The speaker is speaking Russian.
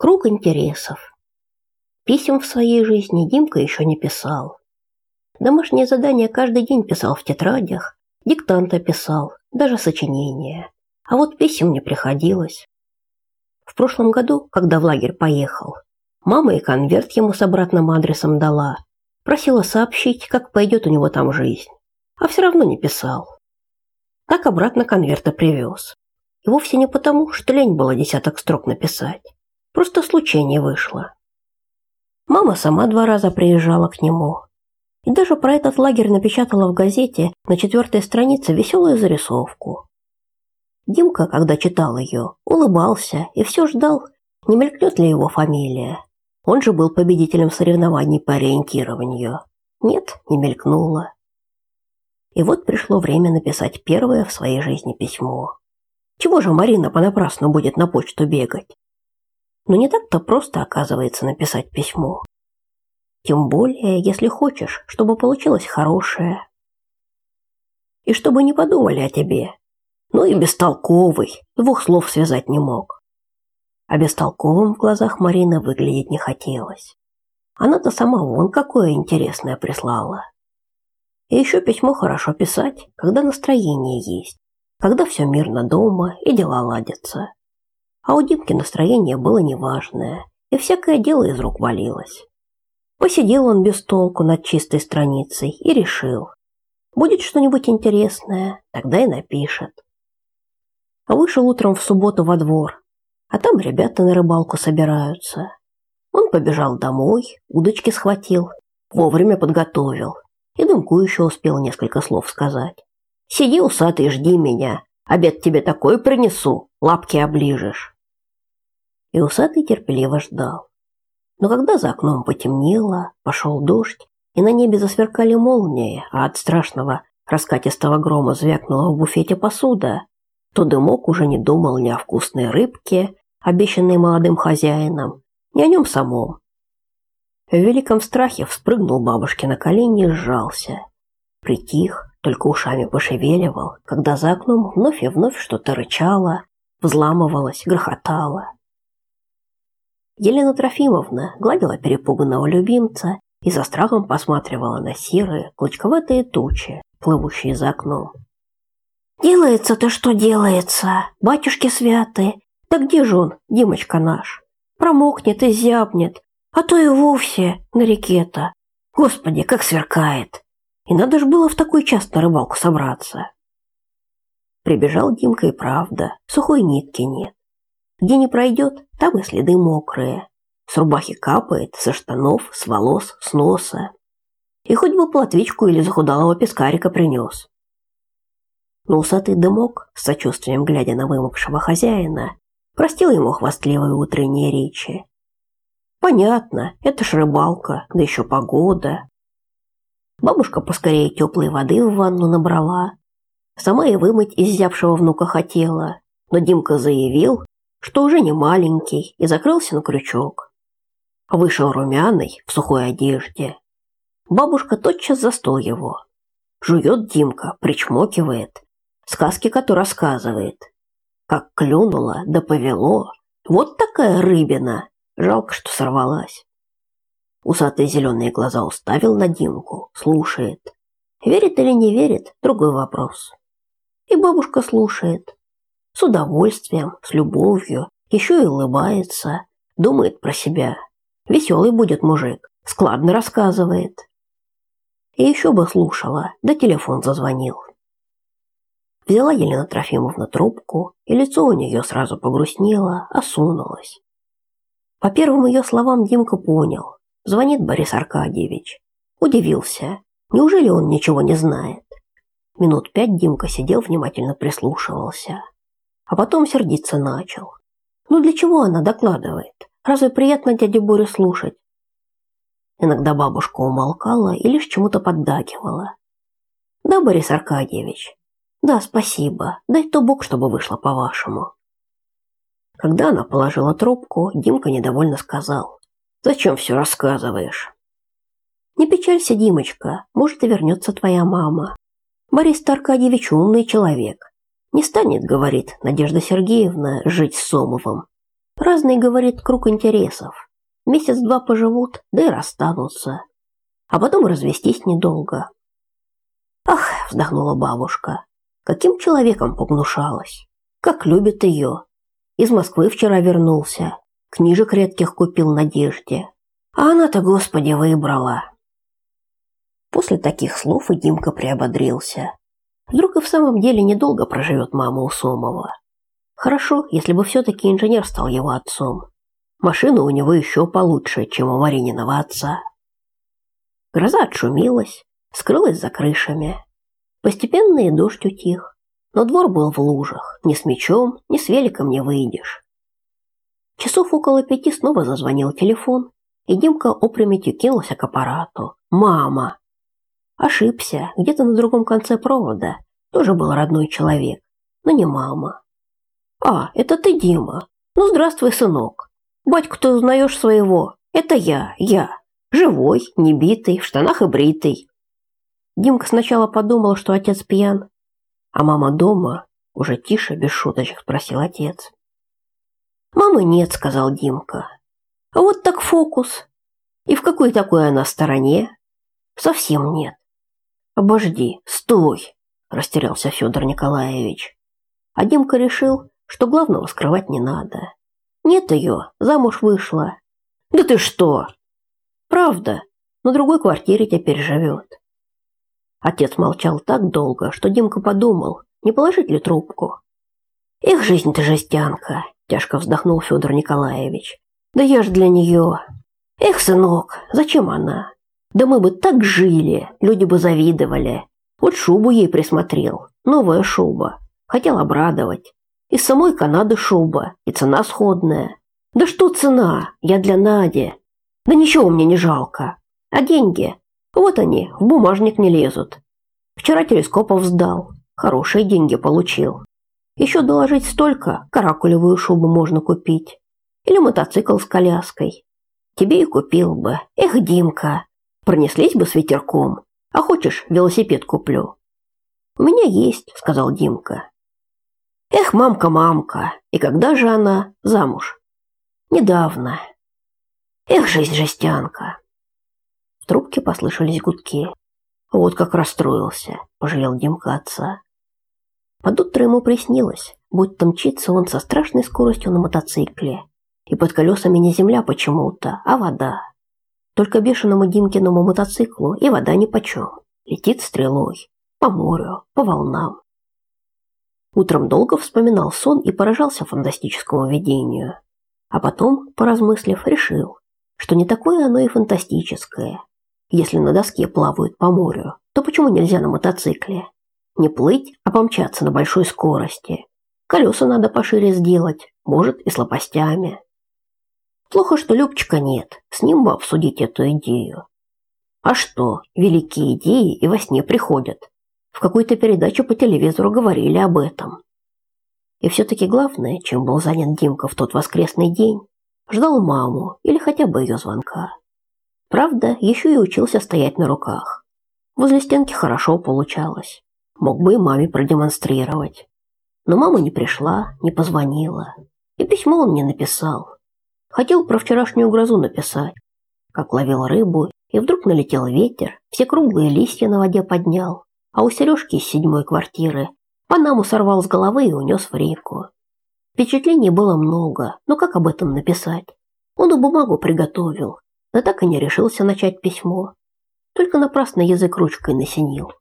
Круг интересов. Писем в своей жизни Димка еще не писал. Домашние задания каждый день писал в тетрадях, диктанта писал, даже сочинения. А вот писем не приходилось. В прошлом году, когда в лагерь поехал, мама и конверт ему с обратным адресом дала. Просила сообщить, как пойдет у него там жизнь. А все равно не писал. Так обратно конверта привез. И вовсе не потому, что лень было десяток строк написать. Просто случайно вышло. Мама сама два раза приезжала к нему. И даже про этот лагерь напечатала в газете на четвертой странице веселую зарисовку. Димка, когда читал ее, улыбался и все ждал, не мелькнет ли его фамилия. Он же был победителем соревнований по ориентированию. Нет, не мелькнуло. И вот пришло время написать первое в своей жизни письмо. Чего же Марина понапрасну будет на почту бегать? Но не так-то просто, оказывается, написать письмо. Тем более, если хочешь, чтобы получилось хорошее. И чтобы не подумали о тебе. Ну и бестолковый, двух слов связать не мог. А бестолковым в глазах Марины выглядеть не хотелось. Она-то сама вон какое интересное прислала. И еще письмо хорошо писать, когда настроение есть, когда все мирно дома и дела ладятся. А у Димки настроение было неважное, и всякое дело из рук валилось. Посидел он без толку над чистой страницей и решил. Будет что-нибудь интересное, тогда и напишет. А вышел утром в субботу во двор, а там ребята на рыбалку собираются. Он побежал домой, удочки схватил, вовремя подготовил. И Дымку еще успел несколько слов сказать. «Сиди, усатый, жди меня, Обед тебе такой принесу, лапки оближешь. И усатый терпеливо ждал. Но когда за окном потемнело, пошел дождь, и на небе засверкали молнии, а от страшного раскатистого грома звякнула в буфете посуда, то дымок уже не думал ни о вкусной рыбке, обещанной молодым хозяином, ни о нем самом. В великом страхе вспрыгнул бабушке на колени и сжался. Притих, только ушами пошевеливал, когда за окном вновь и вновь что-то рычало, взламывалось, грохотало. Елена Трофимовна гладила перепуганного любимца и за страхом посматривала на серые, клочковатые тучи, плывущие за окном. «Делается-то что делается? Батюшки святые! Да где же он, Димочка наш? Промокнет и зябнет, а то и вовсе на реке-то. Господи, как сверкает!» И надо ж было в такой час на рыбалку собраться. Прибежал Димка и правда, сухой нитки нет. Где не пройдет, там и следы мокрые. С рубахи капает, со штанов, с волос, с носа. И хоть бы платвичку или захудалого пескарика принес. Но усатый дымок, с сочувствием глядя на вымокшего хозяина, простил ему хвастливые утренние речи. Понятно, это ж рыбалка, да еще погода. Бабушка поскорее теплой воды в ванну набрала. Сама и вымыть изябшего внука хотела, но Димка заявил, что уже не маленький, и закрылся на крючок. Вышел румяный, в сухой одежде. Бабушка тотчас за стол его. Жует Димка, причмокивает, сказки коту рассказывает. Как клюнула, да повело. Вот такая рыбина. Жалко, что сорвалась. Усатые зеленые глаза уставил на Димку, слушает. Верит или не верит – другой вопрос. И бабушка слушает. С удовольствием, с любовью, еще и улыбается, думает про себя. Веселый будет мужик, складно рассказывает. И еще бы слушала, да телефон зазвонил. Взяла Елена Трофимовна трубку, и лицо у нее сразу погрустнело, осунулось. По первым ее словам Димка понял, Звонит Борис Аркадьевич. Удивился. Неужели он ничего не знает? Минут пять Димка сидел, внимательно прислушивался. А потом сердиться начал. Ну для чего она докладывает? Разве приятно дяде Боре слушать? Иногда бабушка умолкала и лишь чему-то поддакивала. Да, Борис Аркадьевич. Да, спасибо. Дай-то Бог, чтобы вышло по-вашему. Когда она положила трубку, Димка недовольно сказал: Зачем все рассказываешь? Не печалься, Димочка, может и вернется твоя мама. Борис Аркадьевич умный человек. Не станет, говорит Надежда Сергеевна, жить с Сомовым. Разный, говорит, круг интересов. Месяц-два поживут, да и расстанутся. А потом развестись недолго. Ах, вздохнула бабушка, каким человеком погнушалась. Как любит ее. Из Москвы вчера вернулся. Книжек редких купил Надежде. А она-то, господи, выбрала. После таких слов и Димка приободрился. Вдруг и в самом деле недолго проживет мама у Сомова. Хорошо, если бы все-таки инженер стал его отцом. Машина у него еще получше, чем у Марининого отца. Гроза отшумелась, скрылась за крышами. Постепенно и дождь утих, но двор был в лужах, ни с мечом, ни с великом не выйдешь. Часов около пяти снова зазвонил телефон, и Димка опрометью кинулся к аппарату. «Мама!» Ошибся, где-то на другом конце провода тоже был родной человек, но не мама. «А, это ты, Дима? Ну, здравствуй, сынок. Батьку ты узнаешь своего? Это я, я. Живой, небитый, в штанах и бритый». Димка сначала подумал, что отец пьян, а мама дома, уже тише, без шуточек, спросил отец. «Мамы нет», — сказал Димка. «А вот так фокус. И в какой такой она стороне?» «Совсем нет. «Обожди, стой!» – растерялся Федор Николаевич. А Димка решил, что главного скрывать не надо. Нет ее, замуж вышла. «Да ты что?» «Правда, на другой квартире теперь живет». Отец молчал так долго, что Димка подумал, не положить ли трубку. «Эх, жизнь-то жестянка!» – тяжко вздохнул Федор Николаевич. «Да я ж для нее...» «Эх, сынок, зачем она? Да мы бы так жили, люди бы завидовали. Вот шубу ей присмотрел, новая шуба. Хотел обрадовать. Из самой Канады шуба, и цена сходная. Да что цена? Я для Нади. Да ничего мне не жалко. А деньги? Вот они, в бумажник не лезут. Вчера телескопов сдал. Хорошие деньги получил. Еще доложить столько, каракулевую шубу можно купить. Или мотоцикл с коляской. Тебе и купил бы. Эх, Димка, Пронеслись бы с ветерком. А хочешь, велосипед куплю? У меня есть, сказал Димка. Эх, мамка, мамка, и когда же она замуж? Недавно. Эх, жизнь жестянка. В трубке послышались гудки. Вот как расстроился, пожалел Димка отца. Под утро ему приснилось, будто мчится он со страшной скоростью на мотоцикле, и под колесами не земля почему-то, а вода. Только бешеному Димкиному мотоциклу и вода нипочем. Летит стрелой. По морю, по волнам. Утром долго вспоминал сон и поражался фантастическому видению. А потом, поразмыслив, решил, что не такое оно и фантастическое. Если на доске плавают по морю, то почему нельзя на мотоцикле? Не плыть, а помчаться на большой скорости. Колеса надо пошире сделать, может и с лопастями. Плохо, что Любчика нет, с ним бы обсудить эту идею. А что, великие идеи и во сне приходят. В какой-то передаче по телевизору говорили об этом. И все-таки главное, чем был занят Димка в тот воскресный день, ждал маму или хотя бы ее звонка. Правда, еще и учился стоять на руках. Возле стенки хорошо получалось. Мог бы и маме продемонстрировать. Но мама не пришла, не позвонила. И письмо он не написал. Хотел про вчерашнюю грозу написать, как ловил рыбу, и вдруг налетел ветер, все круглые листья на воде поднял, а у Сережки из седьмой квартиры Панаму сорвал с головы и унес в реку. Впечатлений было много, но как об этом написать? Он и бумагу приготовил, да так и не решился начать письмо. Только напрасно язык ручкой насенил.